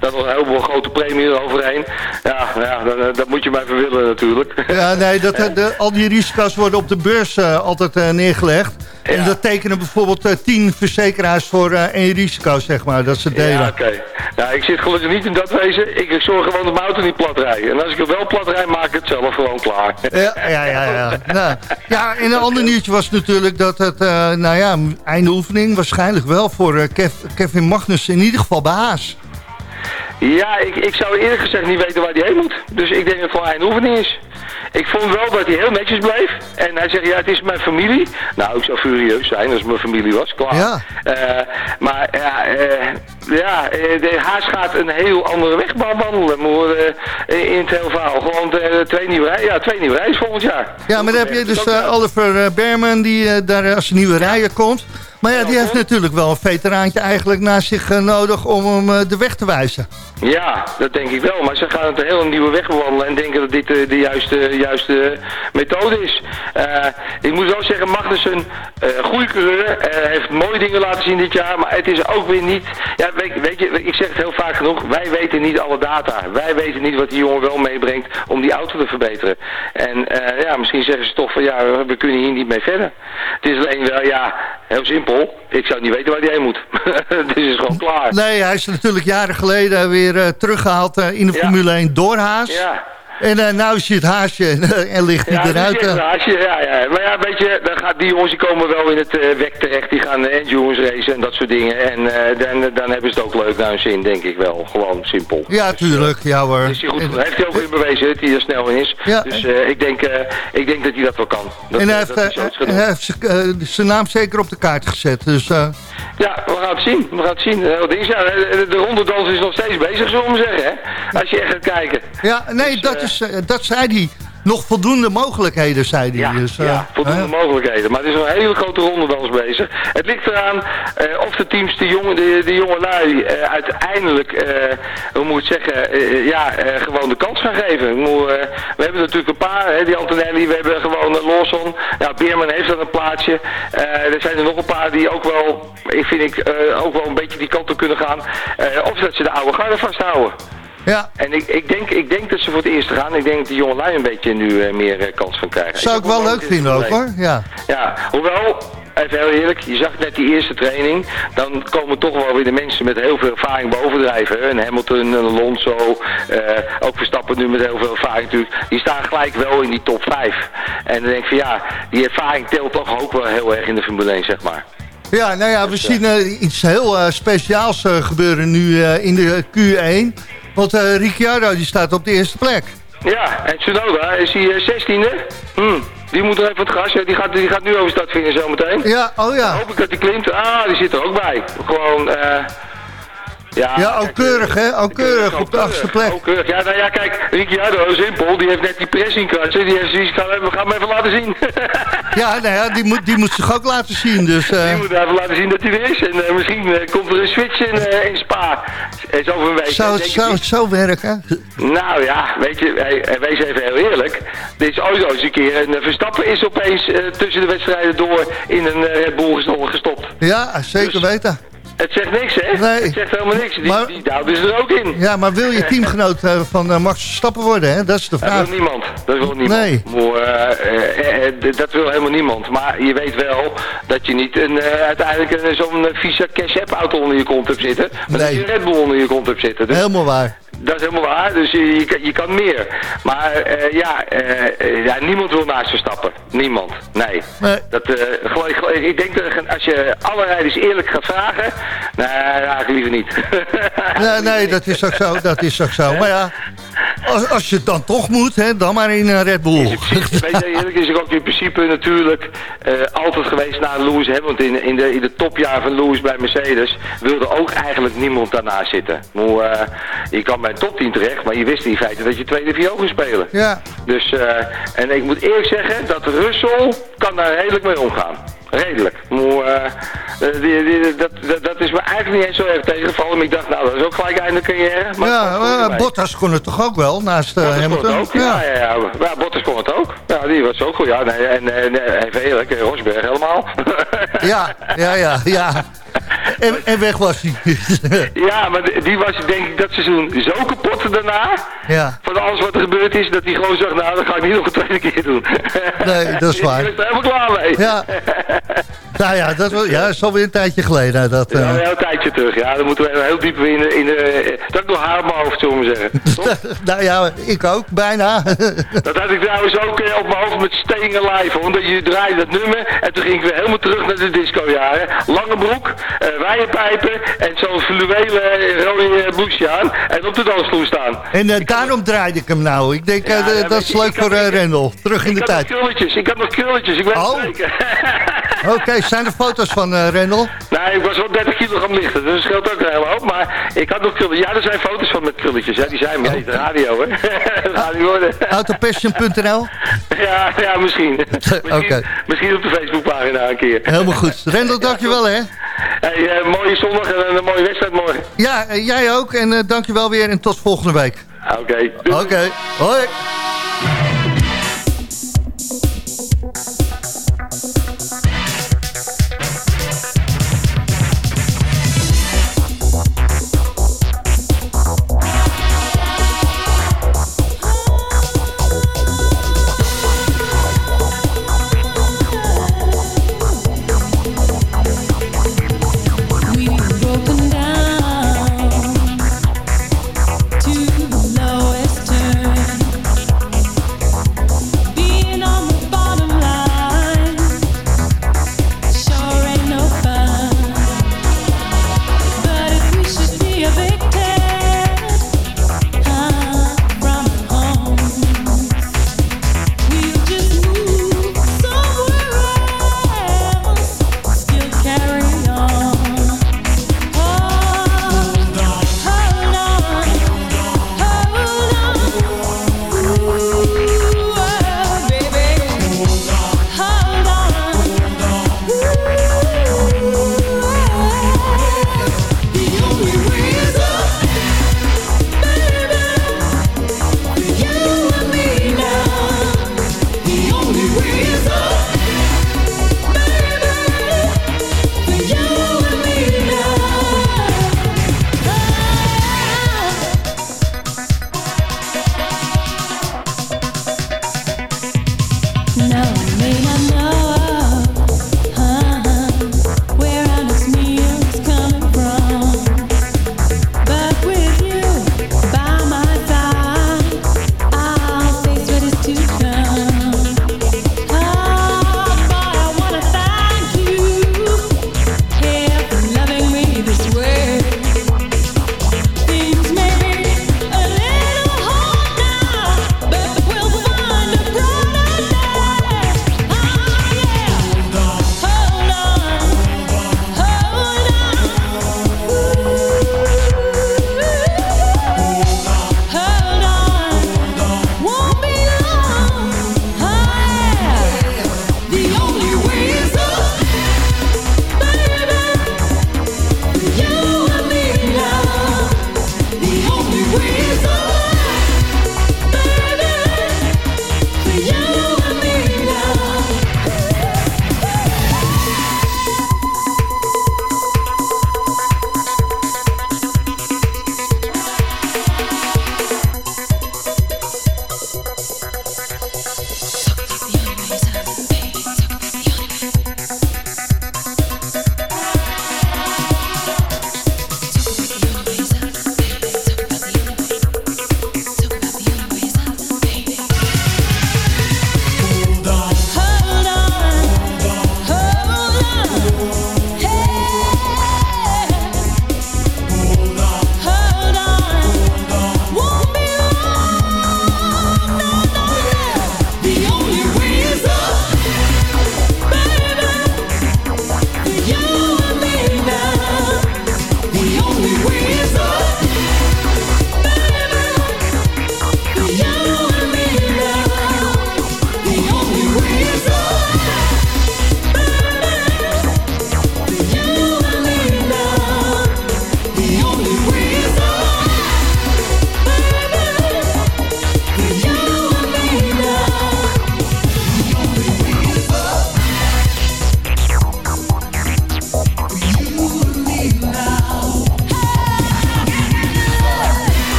dan nog een heleboel grote premie eroverheen. Ja, ja dat moet je maar even willen natuurlijk. Ja, nee, dat, de, al die risico's worden op de beurs altijd neergelegd. En dat tekenen bijvoorbeeld eh, tien verzekeraars voor eh, één risico, zeg maar, dat ze delen. Ja, oké. Nou, ik zit gelukkig niet in dat wezen. Ik, zorg gewoon dat mijn auto niet plat rijdt. En als ik er wel plat rijd, maak ik het zelf gewoon klaar. Ja, ja, ja. Ja, nou, ja en een ander nieuwtje was natuurlijk dat het, eh, nou ja, einde oefening waarschijnlijk wel voor Kev- Kevin Magnus in ieder geval bij Haas. Ja, ik, ik zou eerlijk gezegd niet weten waar hij heen moet. Dus ik denk dat het gewoon eindoefening is. Ik vond wel dat hij heel netjes bleef. En hij zegt, ja, het is mijn familie. Nou, ik zou furieus zijn als mijn familie was, klaar. Ja. Eh, maar ja, eh, ja eh, de Haas gaat een heel andere weg wandelen. Maar, eh, in het hele verhaal. Gewoon de, twee nieuwe rij, ja, twee nieuwe reis volgend jaar. Ja, maar dan heb je dus Oliver Berman die daar als nieuwe rijder komt. Maar ja, die heeft natuurlijk wel een veteraantje eigenlijk naast zich eh, nodig om hem eh, de weg te wijzen. Ja, dat denk ik wel. Maar ze gaan het een hele nieuwe weg bewandelen en denken dat dit eh, de juiste, juiste methode is. Ik moet wel zeggen, Magnussen, eh goede coureur, eh, heeft mooie dingen laten zien dit jaar, maar het is ook weer niet... Ja, weet, weet je, ik zeg het heel vaak genoeg, wij weten niet alle data. Wij weten niet wat die jongen wel meebrengt om die auto te verbeteren. En ja, misschien zeggen ze toch van ja, we kunnen hier niet mee verder. Het is alleen wel, ja, heel simpel. Ik zou niet weten waar hij heen moet. Het is gewoon klaar. Nee, hij is natuurlijk jaren geleden weer eh, teruggehaald eh, in de Formule 1 door Haas. Ja. En eh, nou het haasje en, eh, ligt hij Ja, eruit. die eh. haasje, ja, ja. Maar ja, weet je, dan gaat die jongens die komen wel in het eh wek terecht. Die gaan uh, endurance racen en dat soort dingen. En dan, dan hebben ze het ook leuk naar hun zin, denk ik wel. Gewoon simpel. ja, tuurlijk. Ja hoor. Is hij goed, heeft hij ook weer bewezen dat hij er snel in is. Ja. Dus ik, denk, ik denk dat hij dat wel kan. Dat, en hij heeft, hij zijn, naam zeker op de kaart gezet. Dus Ja, we gaan het zien. We gaan het zien. Ja, de, de rondedans is nog steeds bezig, zullen we maar zeggen. Hè? Als je echt gaat kijken. ja, nee, dat, eh, dat zei hij. Nog voldoende mogelijkheden, zei hij. Ja, dus, eh, ja voldoende hè? mogelijkheden. Maar het is een hele grote rondedans bezig. Het ligt eraan eh, of de teams de jonge, de, de jonge lui eh, uiteindelijk, eh, hoe moet ik zeggen, eh, ja, eh, gewoon de kans gaan geven. Moet, eh, we hebben natuurlijk een paar, hè, die Antonelli, we hebben gewoon Lawson. Ja, Beerman heeft dan een plaatsje. Eh, er zijn er nog een paar die ook wel, ik vind ik, eh, ook wel een beetje die kant op kunnen gaan. Eh, of dat ze de oude garde vasthouden. Ja. En ik, ik, denk, ik denk dat ze voor het eerst gaan. Ik denk dat die jongelui een beetje nu eh, meer eh, kans van krijgen. Zou ik wel leuk vinden ook hoor. Ja. Ja, hoewel, even heel eerlijk, je zag net die eerste training, dan komen toch wel weer de mensen met heel veel ervaring bovendrijven. Een Hamilton, een Alonso, eh, ook Verstappen nu met heel veel ervaring natuurlijk. Die staan gelijk wel in die top 5. En dan denk ik van ja, die ervaring telt toch ook wel heel erg in de Formule 1, zeg maar. Ja, nou ja, we zien eh, iets heel speciaals gebeuren nu in de Q1. Want eh Ricciardo die staat op de eerste plek. Ja, en Tsunoda, is hij eh, 16e? Hm, die moet er even het gas. Die gaat, die gaat nu over start vinden zometeen. Ja, oh ja. Dan hoop ik dat hij klimt. Ah, die zit er ook bij. Gewoon, eh... Ja, Ja, ook keurig hè, ook keurig op de achtste plek. ook keurig. Ja, nou ja, kijk, Ricciardo, simpel, die heeft net die pressing kratsen. Die heeft zoiets gaan, we gaan hem even laten zien. Ja, nou ja, die moet, die moet zich ook laten zien. Dus, eh, die moet even laten zien dat hij er is. En eh, misschien eh, komt er een switch in, eh, in Spa. Eh, Zo over een week. zou, het, zou het zo werken? Nou ja, weet je, hey, eh, wees even heel eerlijk. Dit is ooit eens een keer. En eh, Verstappen is opeens eh, tussen de wedstrijden door in een eh, Red Bull gesto- gestopt. Ja, zeker weten. Het zegt niks, hè? Nee. Het zegt helemaal niks. Die, Maar- die duwt er ook in. Ja, maar wil je teamgenoot eh, van eh, Max Verstappen worden, hè? Dat is de Dat vraag. wil niemand. Dat wil niemand. Nee. Maar, eh, dat wil helemaal niemand. Maar je weet wel dat je niet een, uiteindelijk een- zo'n Visa Cash App auto onder je kont hebt zitten. Maar dat Nee. je een Red Bull onder je kont hebt zitten. Dus Helemaal waar. Dat is helemaal waar. Dus je, je, kan- je kan meer. Maar eh, ja, eh, ja, niemand wil naast Verstappen. Niemand. Nee. Nee. Dat, eh, geloof- ik, geloof- ik denk dat als je alle rijders eerlijk gaat vragen, nou, eigenlijk liever niet. Nee, nee, dat is ook zo, dat is ook zo. Maar ja, als, als je het dan toch moet, hè, dan maar in een Red Bull. In principe, weet je, eerlijk is ook in principe natuurlijk eh, altijd geweest na Lewis Hamilton. In, in, de, in de topjaar van Lewis bij Mercedes wilde ook eigenlijk niemand daarnaast zitten. Maar, eh, je kan bij een topteam terecht, maar je wist in feite dat je tweede viool ging spelen. Ja, Dus, eh, en ik moet eerlijk zeggen dat Russell kan daar redelijk mee omgaan. Redelijk. Maar, eh, eh, die, die, dat, dat, dat is me eigenlijk niet eens zo erg tegengevallen. Maar ik dacht, nou, dat is ook gelijk einde carrière. Maar ja eh. Bottas kon het toch ook wel, naast het Hamilton? ook, ja, ja, ja. ja. Bottas kon het ook. Ja, die was ook goed. Ja, nee, en, en even eerlijk, Rosberg helemaal. Ja, ja, ja, ja. En, en weg was hij. ja, maar die- was denk ik dat seizoen zo kapot daarna. ja, Van alles wat er gebeurd is, dat hij gewoon zegt, nou, dat ga ik niet nog een tweede keer doen. Nee, dat is waar. Die is er helemaal klaar mee. ja. Nou ja, dat, was, ja, is alweer een tijdje geleden. Dat, Ja, eh, een heel tijdje terug. Ja, dan moeten we heel diep in de... In de dat ik nog haar op mijn hoofd, zullen we zeggen. Toch? nou ja, ik ook, bijna. Dat had ik trouwens ook eh, op mijn hoofd met Staying Alive. Omdat je draaide dat nummer. En toen ging ik weer helemaal terug naar de discojaren. Lange broek, eh wijnpijpen en zo'n fluwelen eh, rode eh, blouseje aan. En op de dansvloer staan. en eh, daarom draaide ik hem nou. Ik denk, eh, Ja, dat is leuk ik voor eh, ik- Rendel. Terug in ik de tijd. nog krulletjes, ik had nog krulletjes. Ik Oh. zeker. Oké, zijn er foto's van eh Rendel? Nee, ik was wel 30 kilogram lichter, dus dat scheelt ook een hele hoop. Maar ik had nog krulletjes. Ja, er zijn foto's van met krulletjes. Ja, die zijn maar niet de radio, hè. Autopassion.nl? Ja, ja, misschien. misschien, Oké. misschien op de Facebookpagina een keer. Helemaal goed. Rendel, dankjewel hè. Hey, eh, mooie zondag en een mooie wedstrijd morgen. Ja, eh, jij ook. En eh, dankjewel weer en tot volgende week. Oké, doei. Oké, hoi.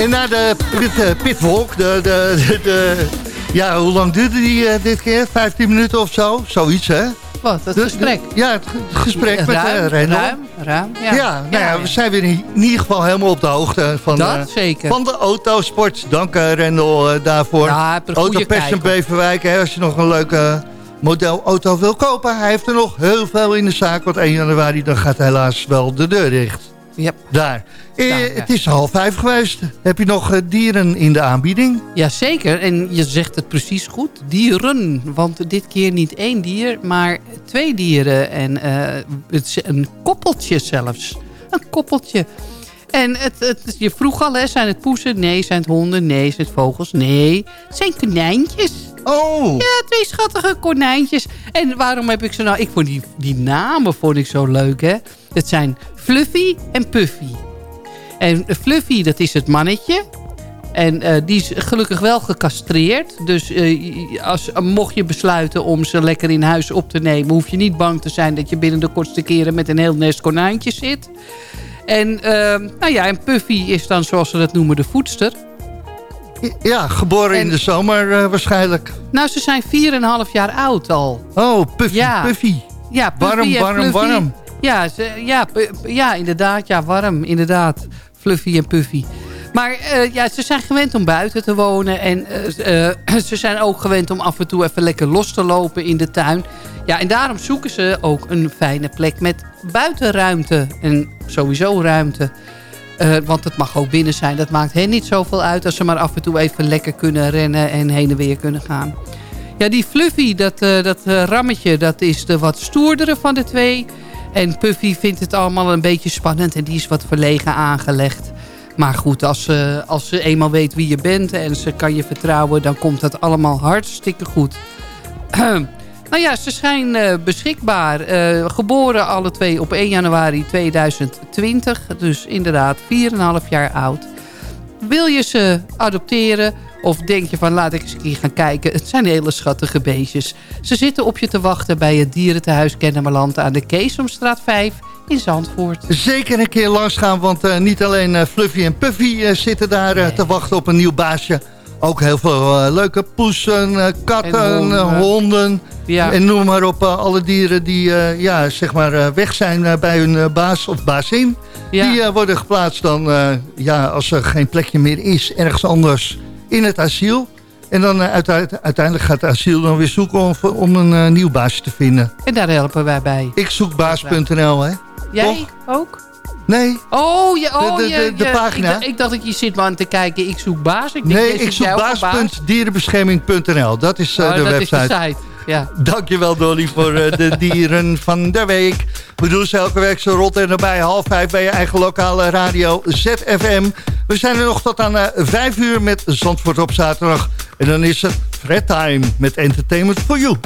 En na de pit, eh, pitwalk, de, de, de, de- ja, hoe lang duurde die eh, dit keer? 15 minuten of zo? Zoiets, hè? Wat, het De- gesprek? ja, het ge- gesprek met ruim, eh, Rendel. ruim, ruim, Ja, ja. nou ja, we zijn weer in, in ieder geval helemaal op de hoogte van, Dat zeker. van de autosport. Dank eh, Rendel daarvoor. Ja, er kijk op. Beverwijk, hè, als je nog een leuke modelauto wil kopen. Hij heeft er nog heel veel in de zaak, want 1 januari dan gaat helaas wel de deur dicht. Yep. Daar. Eh, Daar, ja. Het is half vijf geweest. Heb je nog eh, dieren in de aanbieding? Jazeker, en je zegt het precies goed. Dieren, want dit keer niet één dier, maar twee dieren. En eh, het is een koppeltje zelfs. Een koppeltje. En het, het, je vroeg al, hè, zijn het poezen? Nee. Zijn het honden? Nee. Zijn het vogels? Nee. Het zijn konijntjes. Oh! Ja, twee schattige konijntjes. En waarom heb ik ze nou... Ik vond die, die namen vond ik zo leuk, hè. Het zijn Fluffy en Puffy. En Fluffy, dat is het mannetje. En eh, die is gelukkig wel gecastreerd. Dus eh, als, mocht je besluiten om ze lekker in huis op te nemen... hoef je niet bang te zijn dat je binnen de kortste keren... met een heel nest konijntjes zit. En, eh, nou ja, en Puffy is dan, zoals ze dat noemen, de voedster. Ja, geboren in de zomer eh, waarschijnlijk. Nou, ze zijn 4,5 jaar oud al. Oh, Puffy, Ja. Puffy. Ja, Puffy Warm, en warm, Fluffy. warm. Ja, ze, ja, ja, inderdaad. Ja, warm. Inderdaad. Fluffy en Puffy. Maar eh, ja, ze zijn gewend om buiten te wonen. En eh, ze zijn ook gewend om af en toe even lekker los te lopen in de tuin. Ja, en daarom zoeken ze ook een fijne plek met buitenruimte. En sowieso ruimte. Eh, want het mag ook binnen zijn. Dat maakt hen niet zoveel uit als ze maar af en toe even lekker kunnen rennen en heen en weer kunnen gaan. Ja, die Fluffy, dat, eh, dat eh, rammetje, dat is de wat stoerdere van de twee. En Puffy vindt het allemaal een beetje spannend en die is wat verlegen aangelegd. Maar goed, als ze, als ze eenmaal weet wie je bent en ze kan je vertrouwen... dan komt dat allemaal hartstikke goed. nou ja, ze zijn eh, beschikbaar. Eh, geboren alle twee op 1 januari 2020. Dus inderdaad 4,5 jaar oud. Wil je ze adopteren? Of denk je van laat ik eens een keer gaan kijken. Het zijn hele schattige beestjes. Ze zitten op je te wachten bij het dierentehuis Kennemerland aan de Keesomstraat 5 in Zandvoort. Zeker een keer langs gaan, want eh, niet alleen Fluffy en Puffy zitten daar te wachten op een nieuw baasje. Ook heel veel eh, leuke poesen, eh, katten, En honden. eh, honden. Ja. En noem maar op, alle dieren die ja, zeg maar, weg zijn bij hun baas of baasin. Ja. Die worden geplaatst dan, ja, als er geen plekje meer is, ergens anders in het asiel. En dan uite- uiteindelijk gaat het asiel dan weer zoeken om, om een nieuw baasje te vinden. En daar helpen wij bij. Ik zoek baas.nl, hè? Jij Toch? ook? Nee, Oh, je, oh De- de- de- pagina. Ik, dacht dat je zit maar aan te kijken. Ik zoek baas. Ik nee ik zoek baas.dierenbescherming.nl. Dat is Oh, de dat website. is de site. Ja. Dankjewel Dolly voor eh, de dieren van de week. We doen ze elke week zo rot en nabij half vijf bij je eigen lokale radio ZFM. We zijn er nog tot aan eh, vijf uur met Zandvoort op zaterdag. En dan is het Fred Time met Entertainment for You.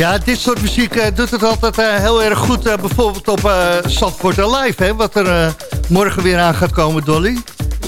Ja, dit soort muziek eh, doet het altijd eh, heel erg goed. eh, bijvoorbeeld op eh Zandvoort Alive, hè, wat er morgen weer aan gaat komen, Dolly.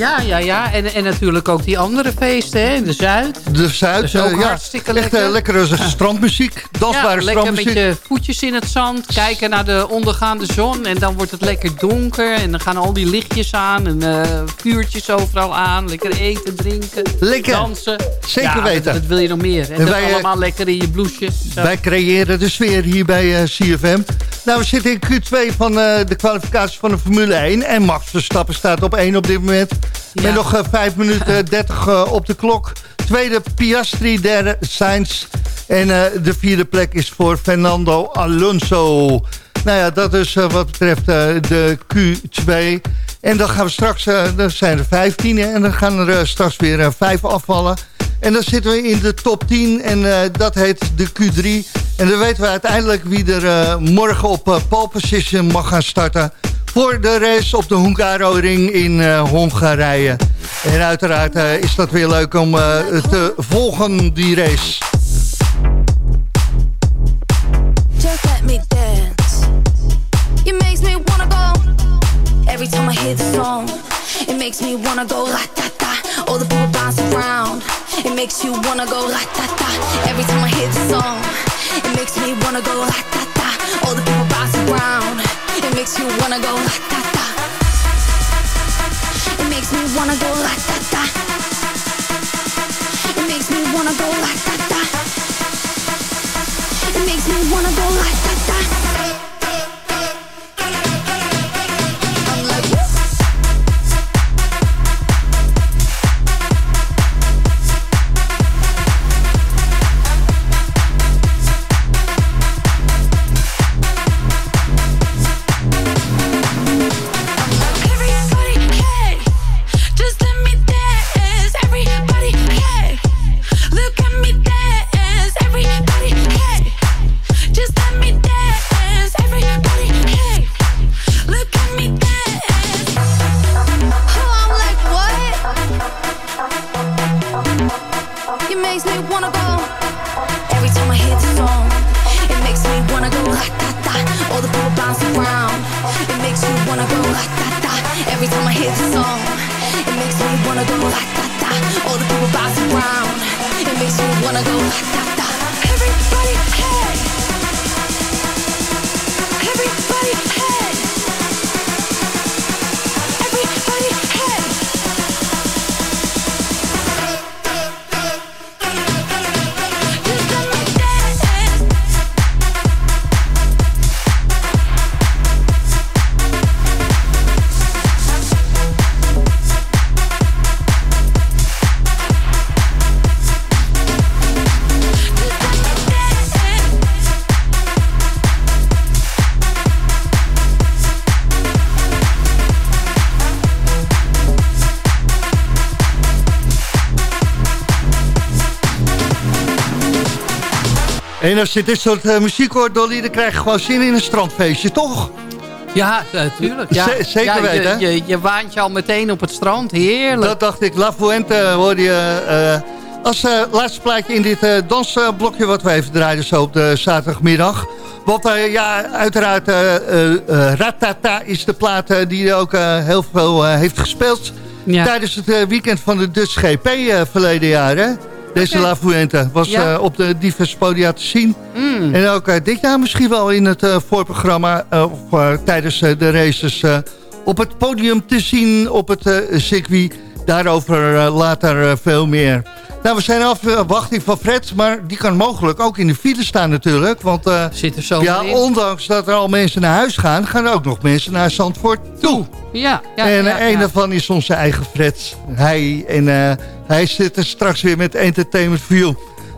Ja, ja, ja. En, en natuurlijk ook die andere feesten, hè, in de Zuid. De Zuid, is ook eh, ja, hartstikke echt lekker. eh, lekkere strandmuziek, dansbare ja, lekker met je voetjes in het zand. Kijken naar de ondergaande zon. En dan wordt het lekker donker. En dan gaan al die lichtjes aan. En eh, vuurtjes overal aan. Lekker eten, drinken. Lekker. Dansen. Zeker Ja, weten. Dat, dat wil je nog meer. En, En dat wij, allemaal lekker in je blouseje. Zo. Wij creëren de sfeer hier bij CFM. Nou, we zitten in Q2 van eh, de kwalificatie van de Formule 1. En Max Verstappen staat op 1 op dit moment. Ja. Met nog eh, 5 minuten 30 eh, op de klok. Tweede Piastri, derde Sainz. En de vierde plek is voor Fernando Alonso. Nou ja, dat is wat betreft de Q2. En dan gaan we straks, dan zijn er 15 hè, en dan gaan er straks weer eh, 5 afvallen. En dan zitten we in de top 10 en eh, dat heet de Q3. En dan weten we uiteindelijk wie er eh, morgen op eh, pole position mag gaan starten... voor de race op de Hungaro-ring in eh, Hongarije. En uiteraard is dat weer leuk om te volgen, die race. Me dance. Makes me go. Every time I hear the song, it makes me wanna go la It makes you wanna go la da da. Every time I hear the song, it makes me wanna go la da da. All the people bounce around. It makes you wanna go la da da. It makes me wanna go la da da. It makes me wanna go la da da. It makes me wanna go like that, that. En als je dit soort eh, muziek hoort, Dolly, dan krijg je gewoon zin in een strandfeestje, toch? Ja, natuurlijk. Ja. Zeker ja, je- weten? Je, je, waant je al meteen op het strand. Heerlijk. Dat dacht ik. La Fuente hoorde je eh, als eh, laatste plaatje in dit eh, dansblokje wat we even draaiden zo op de zaterdagmiddag. Want eh, ja, uiteraard eh, eh, eh, Ratata is de plaat eh, die ook eh, heel veel eh, heeft gespeeld. Ja. Tijdens het eh, weekend van de Dutch GP eh, verleden jaar, hè? Deze. La Fuente was Ja. eh, op de diverse podia te zien. Mm. En ook eh, dit jaar misschien wel in het eh, voorprogramma... of tijdens de races op het podium te zien op het circuit. Daarover later veel meer. Nou, we zijn in afwachting van Fred, maar die kan mogelijk ook in de file staan natuurlijk. Want eh, Zit er zo ja, in. ondanks dat er al mensen naar huis gaan... gaan er ook nog mensen naar Zandvoort toe. Ja, ja, en ja, een ja. daarvan is onze eigen Fred. Hij, en, eh, hij zit er straks weer met Entertainment View.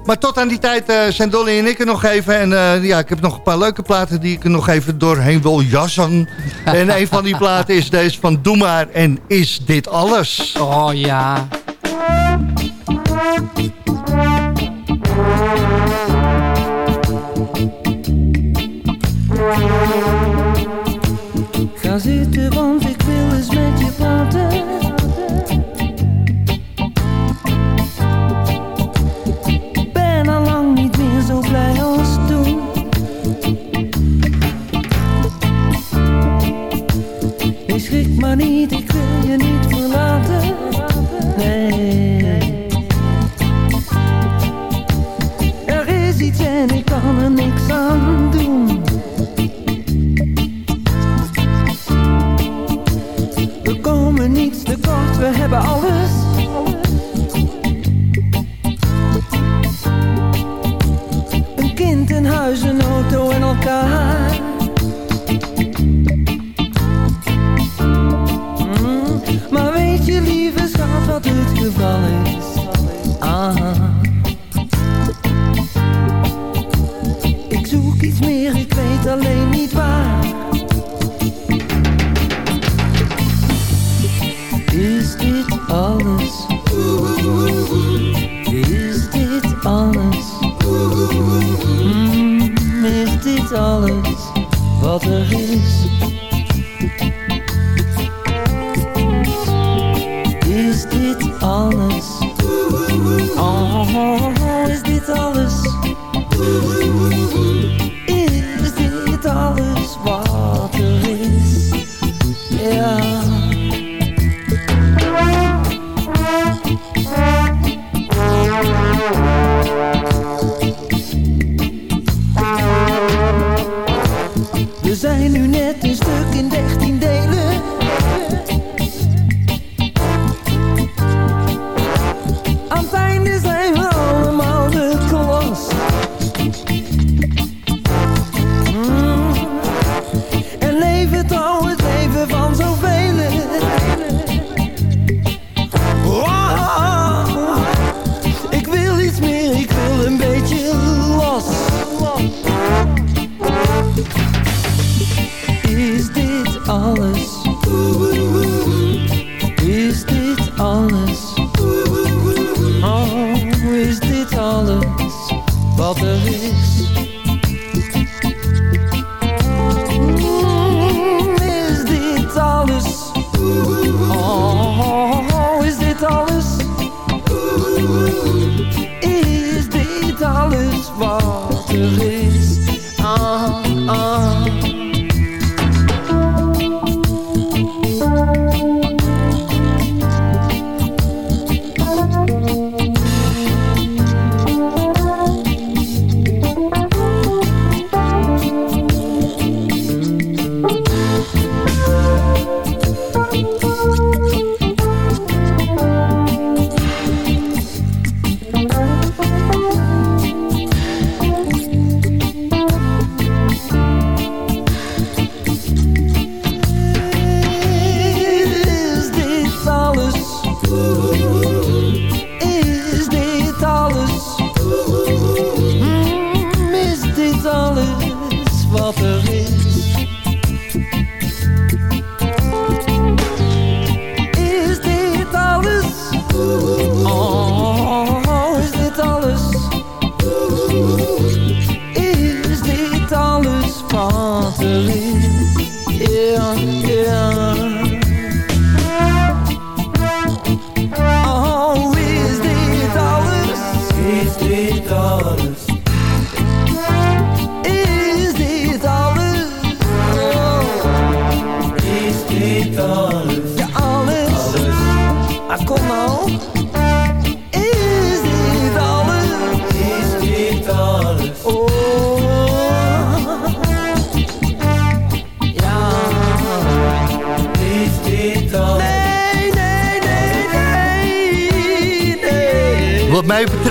Maar tot aan die tijd eh, zijn Dolly en ik er nog even. En eh, ja, ik heb nog een paar leuke platen die ik er nog even doorheen wil jassen. en een van die platen is deze van Doe maar en Is dit alles? Oh ja.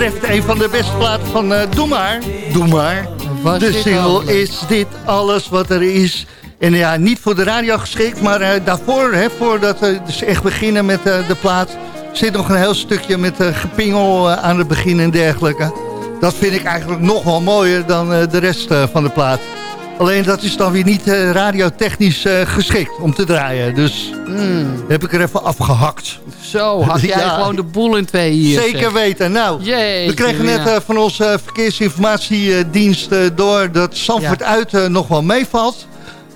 Betreft een van de beste platen van eh Doe Maar. Doe Maar. Was de single is dit alles wat er is. En ja, niet voor de radio geschikt, maar eh, daarvoor, hè, voordat we dus echt beginnen met eh, de plaat... zit nog een heel stukje met gepingel aan het begin en dergelijke. Dat vind ik eigenlijk nog wel mooier dan de rest van de plaat. Alleen dat is dan weer niet eh, radiotechnisch eh, geschikt om te draaien. Dus heb ik er even afgehakt. Zo, had jij Ja. gewoon de boel in twee hier. Zeker zeg. weten. Nou, Jeetje, we kregen net eh, van onze verkeersinformatiedienst door dat Zandvoort Ja. uit nog wel meevalt.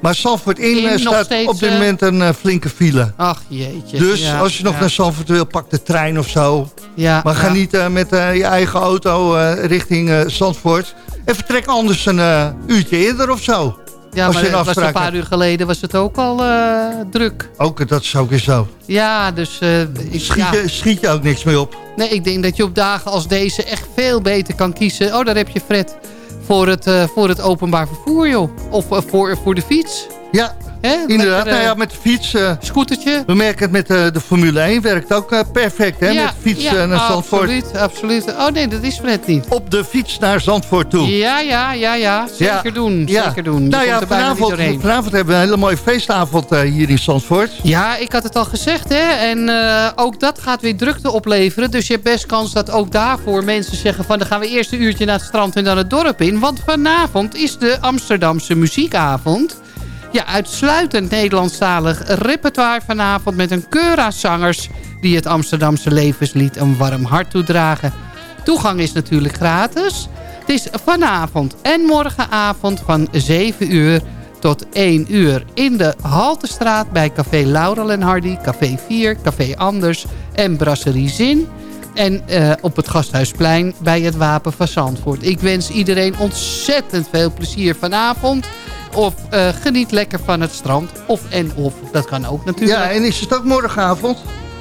Maar Zandvoort in, In eh, staat steeds, op dit eh, moment een eh, flinke file. Ach jeetje. Dus Ja, als je nog ja. naar Zandvoort wil, pak de trein of zo. Ja, maar ga niet met je eigen auto richting eh, Zandvoort. En vertrek anders een uurtje eerder of zo. Ja, als maar je een was een paar uur geleden was het ook al druk. Ook, dat is ook weer zo. Ja, dus ik, Schiet, je, schiet je ook niks meer op. Nee, ik denk dat je op dagen als deze echt veel beter kan kiezen. Oh, daar heb je Fred voor het, eh, voor het openbaar vervoer, joh. Of eh, voor, voor de fiets. Ja. Hè? Inderdaad, Lekker, nou ja, eh, met de fiets. eh, Scootertje. we merken het met eh, de Formule 1. Werkt ook eh, perfect, hè? met fiets ja, eh, naar Zandvoort. absoluut, absoluut. Oh nee, dat is Fred niet. Op de fiets naar Zandvoort toe. Ja, ja, ja, ja. Zeker Ja. doen, zeker doen. Nou ja, vanavond, vanavond hebben we een hele mooie feestavond eh, hier in Zandvoort. Ja, ik had het al gezegd, hè. En eh, ook dat gaat weer drukte opleveren. Dus je hebt best kans dat ook daarvoor mensen zeggen van... dan gaan we eerst een uurtje naar het strand en dan het dorp in. Want vanavond is de Amsterdamse muziekavond. Ja, uitsluitend Nederlandstalig repertoire vanavond... met een keur aan zangers die het Amsterdamse levenslied een warm hart toedragen. Toegang is natuurlijk gratis. Het is vanavond en morgenavond van 7 uur tot 1 uur in de Haltestraat bij Café Laurel en Hardy, Café 4, Café Anders en Brasserie Zin. En eh, op het Gasthuisplein bij het Wapen van Zandvoort. Ik wens iedereen ontzettend veel plezier vanavond. Of eh, geniet lekker van het strand. Of en of, dat kan ook natuurlijk. Ja, en is het ook morgenavond?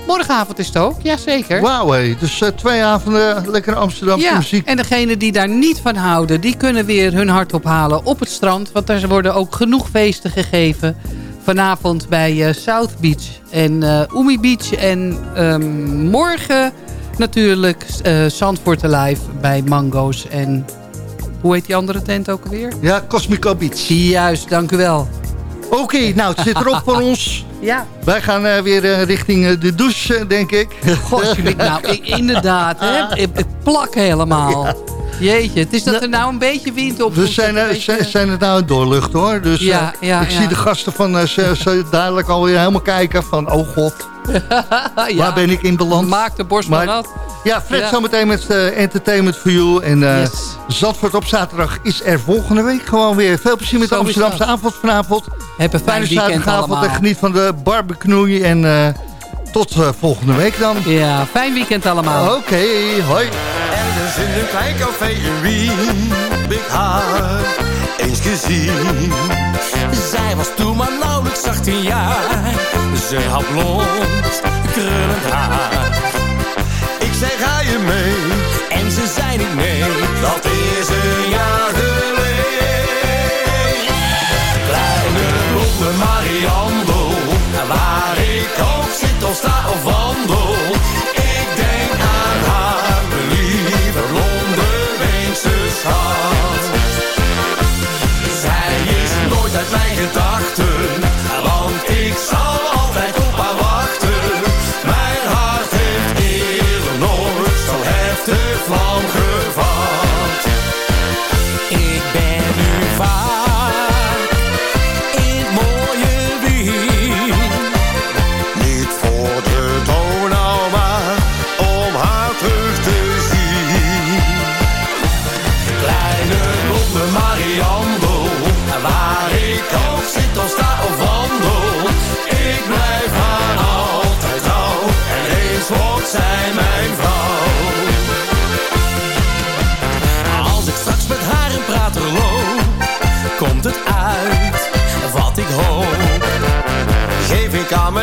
Morgenavond is het ook, jazeker. Wauw, hé. dus eh, twee avonden lekker Amsterdamse Ja, muziek. en degenen die daar niet van houden... die kunnen weer hun hart ophalen op het strand. Want er worden ook genoeg feesten gegeven. Vanavond bij eh, South Beach en Umi Beach. En ehm, morgen natuurlijk Zandvoort Alive bij Mango's. En hoe heet die andere tent ook alweer? Ja, Cosmico Beach. Juist, dank u wel. Oké, nou, het zit erop voor ons. Ja. Wij gaan eh, weer eh, richting eh, de douche, denk ik. God, nou, inderdaad, hè? Het, het plak helemaal. Jeetje, het is dat er nou een beetje wind op We komt, zijn, beetje- zijn, het nou doorlucht, hoor. Dus eh, Ja, ja, ik ja. zie de gasten van eh, ze, ze dadelijk alweer helemaal kijken van... Oh god, Ja. waar ben ik in beland? Maak de borst maar nat. Ja, Fred Ja. zometeen met Entertainment for You. En eh Yes. Zandvoort op zaterdag is er volgende week gewoon weer. Veel plezier met de Amsterdamse avond vanavond. Heb een fijn Fijne weekend zaterdagavond en allemaal. geniet van de barbecue. En tot volgende week dan. Ja, fijn weekend allemaal. Oké, hoi. In een klein café in Wien heb ik haar eens gezien. Zij was toen maar nauwelijks 18 jaar. Ze had blond, krullend haar. Ik zei ga je mee? En ze zei niet nee. Dat is een jaar geleden. Kleine blonde Mariando. Waar ik ook nooit uit